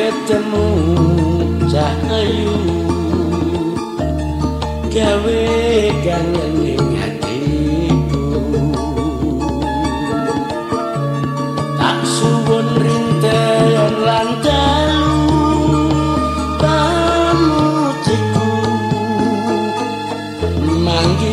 ketemu cahayu gawe kangen ning atiku tak suwun rinten lan dalu pamujiku. Manggi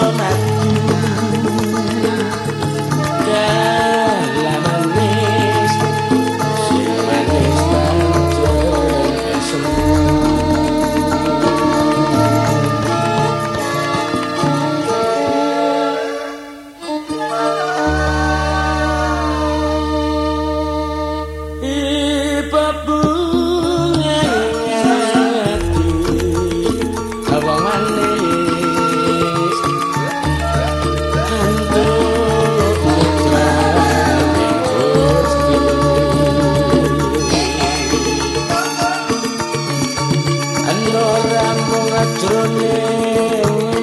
patrones.